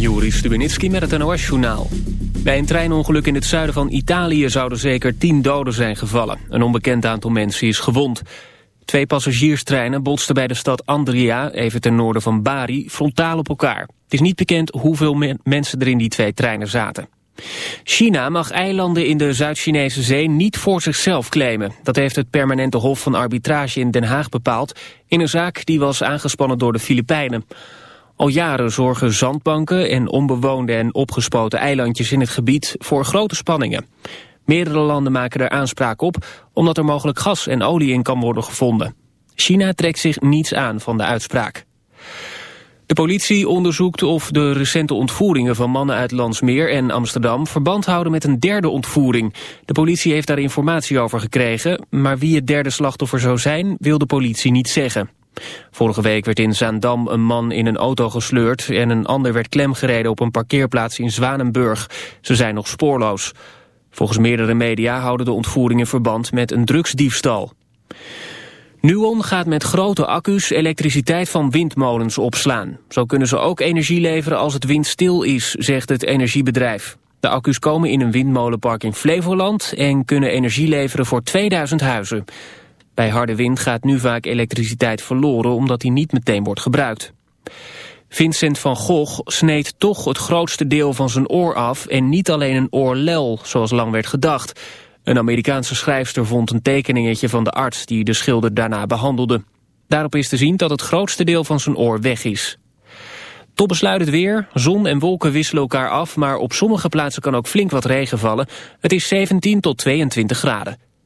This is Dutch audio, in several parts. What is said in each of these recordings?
Juri Stubenitski met het NOS-journaal. Bij een treinongeluk in het zuiden van Italië zouden zeker tien doden zijn gevallen. Een onbekend aantal mensen is gewond. Twee passagierstreinen botsten bij de stad Andria, even ten noorden van Bari, frontaal op elkaar. Het is niet bekend hoeveel mensen er in die twee treinen zaten. China mag eilanden in de Zuid-Chinese zee niet voor zichzelf claimen. Dat heeft het permanente hof van arbitrage in Den Haag bepaald... in een zaak die was aangespannen door de Filipijnen. Al jaren zorgen zandbanken en onbewoonde en opgespoten eilandjes in het gebied voor grote spanningen. Meerdere landen maken er aanspraak op omdat er mogelijk gas en olie in kan worden gevonden. China trekt zich niets aan van de uitspraak. De politie onderzoekt of de recente ontvoeringen van mannen uit Landsmeer en Amsterdam verband houden met een derde ontvoering. De politie heeft daar informatie over gekregen, maar wie het derde slachtoffer zou zijn wil de politie niet zeggen. Vorige week werd in Zaandam een man in een auto gesleurd... en een ander werd klemgereden op een parkeerplaats in Zwanenburg. Ze zijn nog spoorloos. Volgens meerdere media houden de ontvoeringen verband met een drugsdiefstal. Nuon gaat met grote accu's elektriciteit van windmolens opslaan. Zo kunnen ze ook energie leveren als het windstil is, zegt het energiebedrijf. De accu's komen in een windmolenpark in Flevoland en kunnen energie leveren voor 2000 huizen. Bij harde wind gaat nu vaak elektriciteit verloren omdat die niet meteen wordt gebruikt. Vincent van Gogh sneed toch het grootste deel van zijn oor af en niet alleen een oorlel, zoals lang werd gedacht. Een Amerikaanse schrijfster vond een tekeningetje van de arts die de schilder daarna behandelde. Daarop is te zien dat het grootste deel van zijn oor weg is. Tot besluit het weer. Zon en wolken wisselen elkaar af, maar op sommige plaatsen kan ook flink wat regen vallen. Het is 17 tot 22 graden.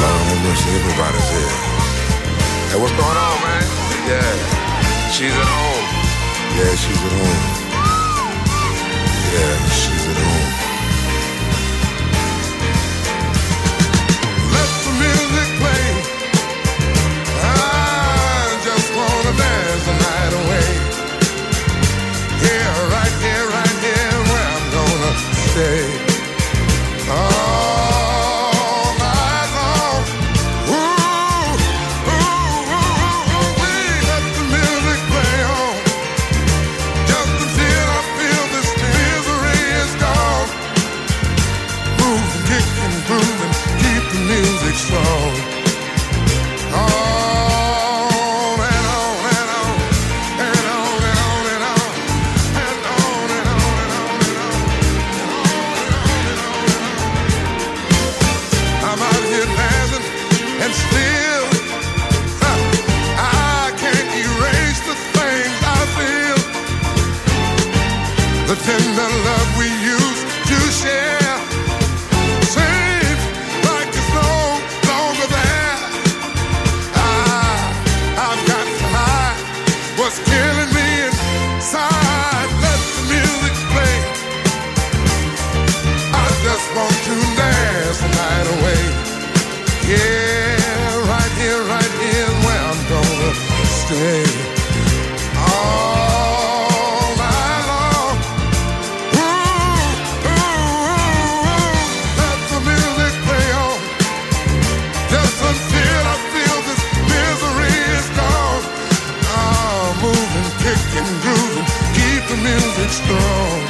Lord have mercy, everybody's here. Hey, what's going on, man? Yeah, she's at home. Yeah, she's at home. Yeah, she's at home. strong.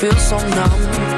feel so numb.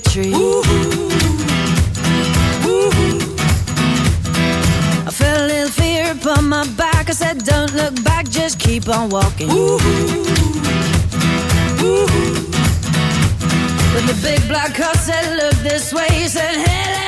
Cherry tree. I felt a little fear upon my back. I said, Don't look back, just keep on walking. But the big black horse said, Look this way. He said, Hey,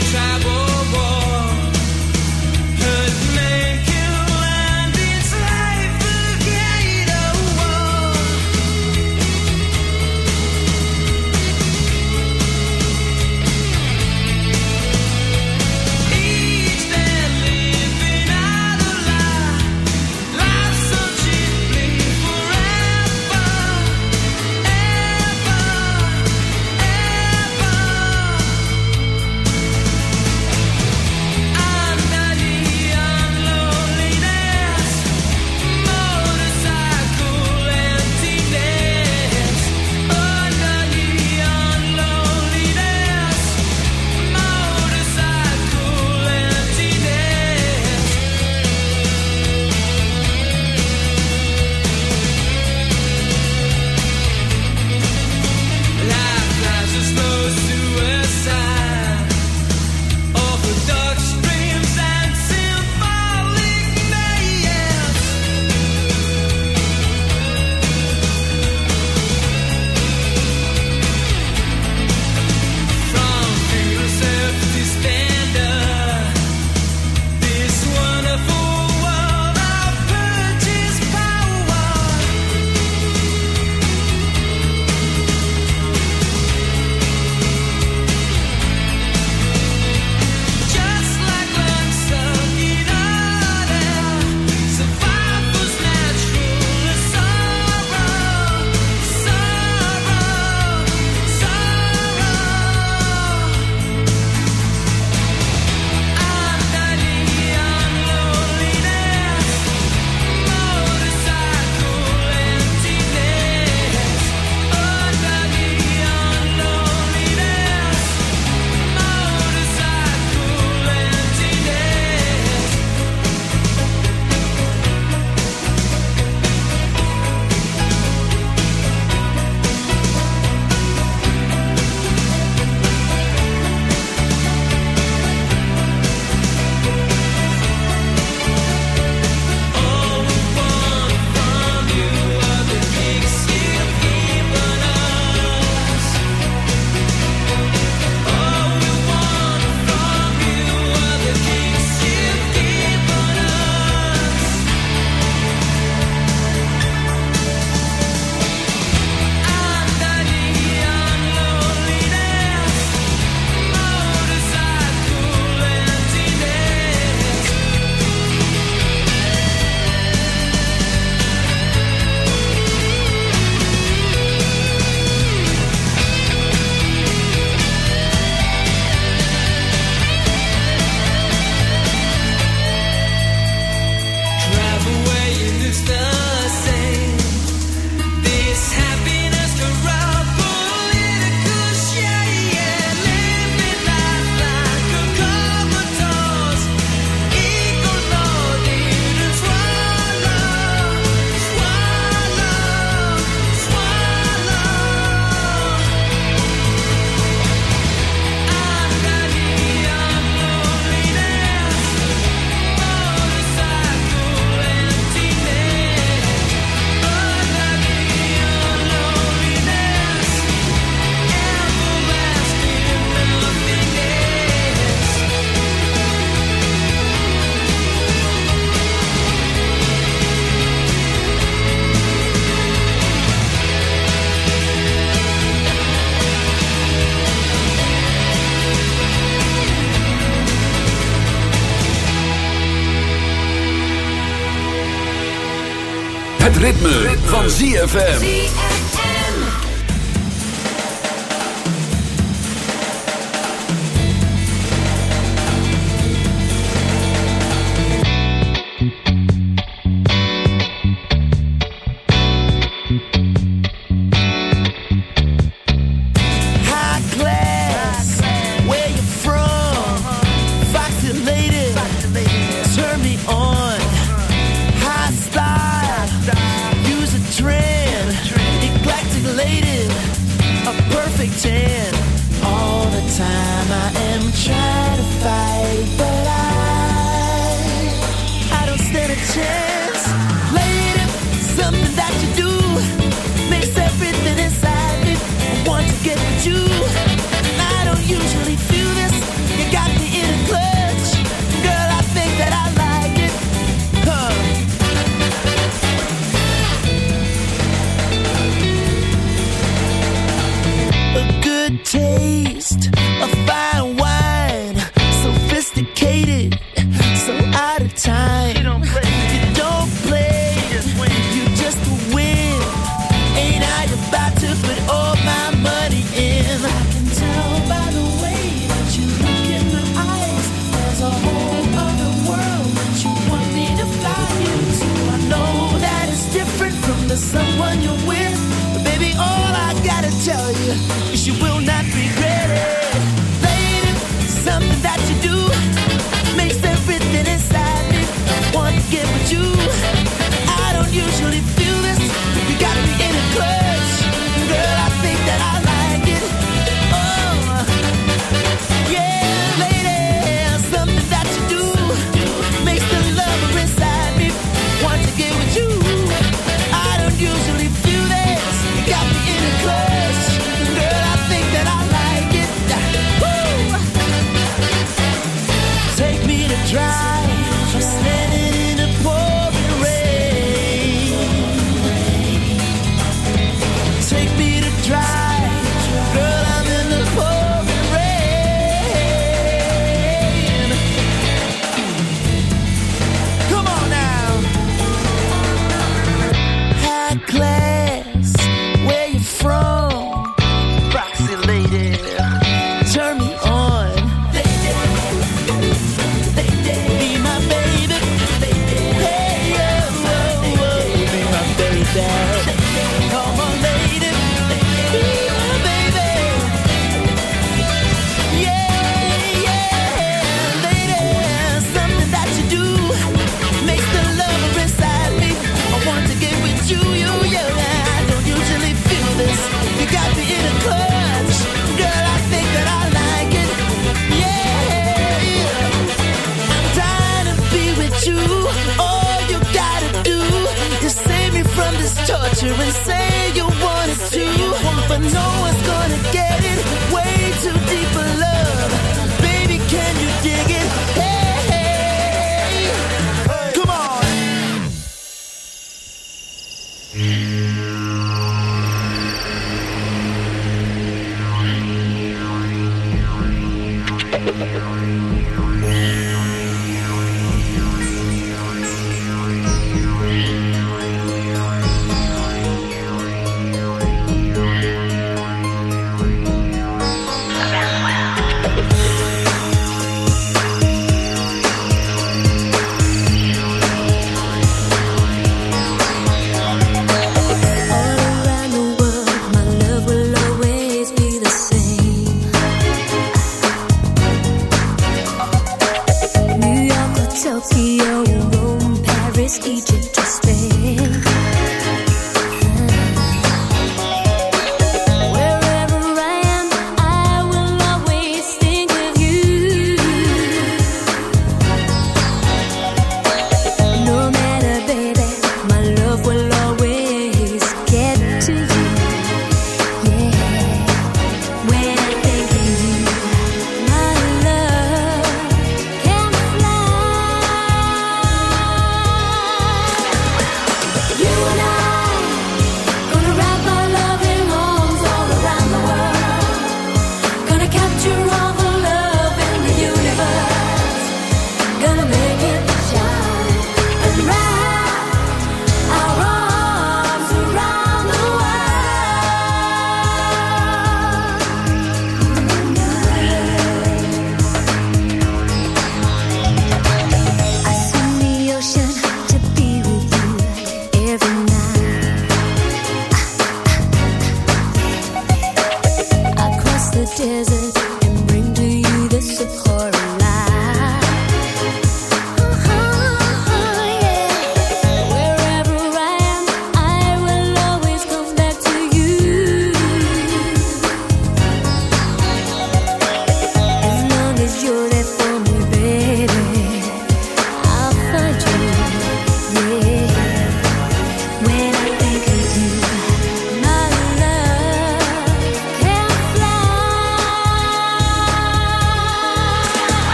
travel Ritme, van ZFM. You will not